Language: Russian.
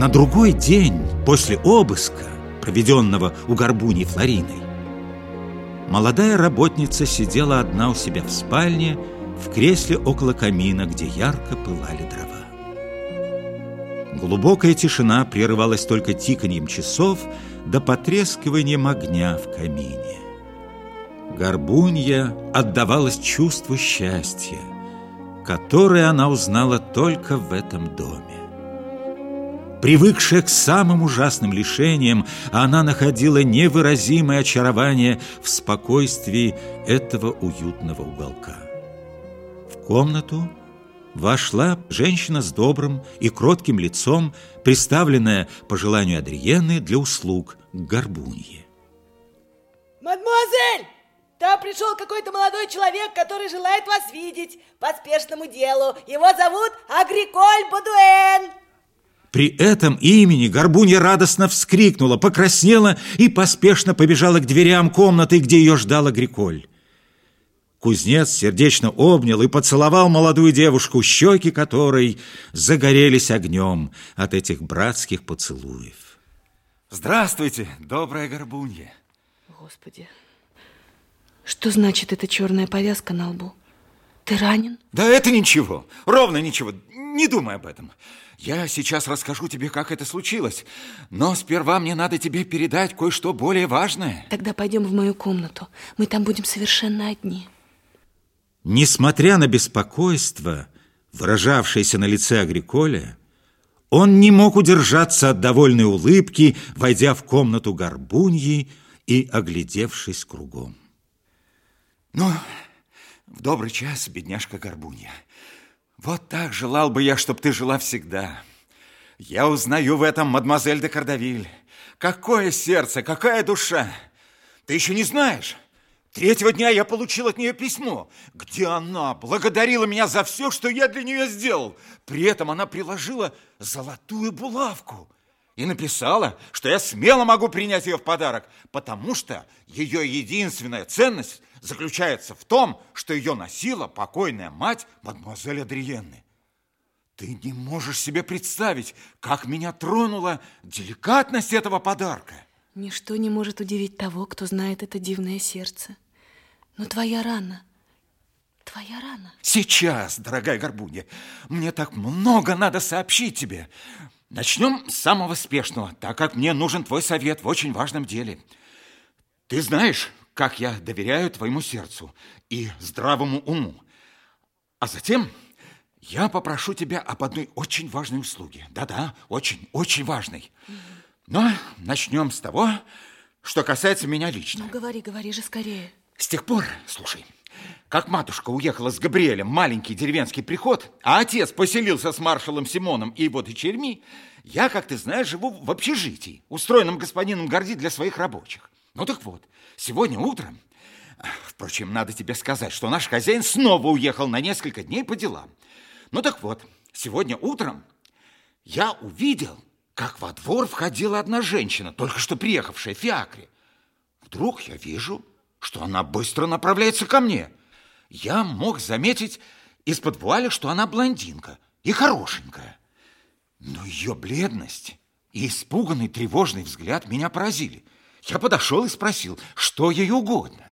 На другой день после обыска, проведенного у Горбуни Флориной, молодая работница сидела одна у себя в спальне в кресле около камина, где ярко пылали дрова. Глубокая тишина прерывалась только тиканьем часов до потрескиванием огня в камине. Горбунья отдавалась чувству счастья, которое она узнала только в этом доме. Привыкшая к самым ужасным лишениям, она находила невыразимое очарование в спокойствии этого уютного уголка. В комнату вошла женщина с добрым и кротким лицом, представленная по желанию Адриены для услуг к горбунье. Мадемуазель, там пришел какой-то молодой человек, который желает вас видеть по спешному делу. Его зовут Агриколь Бодуэн. При этом имени Горбунья радостно вскрикнула, покраснела и поспешно побежала к дверям комнаты, где ее ждал Агриколь. Кузнец сердечно обнял и поцеловал молодую девушку, щеки которой загорелись огнем от этих братских поцелуев. Здравствуйте, добрая горбунья. Господи, что значит эта черная повязка на лбу? Ты ранен? Да это ничего, ровно ничего, не думай об этом. Я сейчас расскажу тебе, как это случилось, но сперва мне надо тебе передать кое-что более важное. Тогда пойдем в мою комнату, мы там будем совершенно одни. Несмотря на беспокойство, выражавшееся на лице Агриколя, он не мог удержаться от довольной улыбки, войдя в комнату горбуньи и оглядевшись кругом. Ну, в добрый час, бедняжка горбунья. Вот так желал бы я, чтобы ты жила всегда. Я узнаю в этом мадемуазель де Кардавиль. Какое сердце, какая душа! Ты еще не знаешь? Третьего дня я получил от нее письмо, где она благодарила меня за все, что я для нее сделал. При этом она приложила золотую булавку и написала, что я смело могу принять ее в подарок, потому что ее единственная ценность заключается в том, что ее носила покойная мать мадемуазель Адриенны. Ты не можешь себе представить, как меня тронула деликатность этого подарка. Ничто не может удивить того, кто знает это дивное сердце. Но твоя рана, твоя рана... Сейчас, дорогая Горбунья, мне так много надо сообщить тебе. Начнем с самого спешного, так как мне нужен твой совет в очень важном деле. Ты знаешь, как я доверяю твоему сердцу и здравому уму. А затем я попрошу тебя об одной очень важной услуге. Да-да, очень, очень важной. Но начнем с того, что касается меня лично. Ну, говори, говори же скорее. С тех пор, слушай, как матушка уехала с Габриэлем в маленький деревенский приход, а отец поселился с маршалом Симоном и его дочерьми, я, как ты знаешь, живу в общежитии, устроенном господином Горди для своих рабочих. Ну так вот, сегодня утром... Впрочем, надо тебе сказать, что наш хозяин снова уехал на несколько дней по делам. Ну так вот, сегодня утром я увидел, как во двор входила одна женщина, только что приехавшая в Фиакре. Вдруг я вижу, что она быстро направляется ко мне. Я мог заметить из-под вуаля, что она блондинка и хорошенькая. Но ее бледность и испуганный тревожный взгляд меня поразили. Я подошел и спросил, что ей угодно.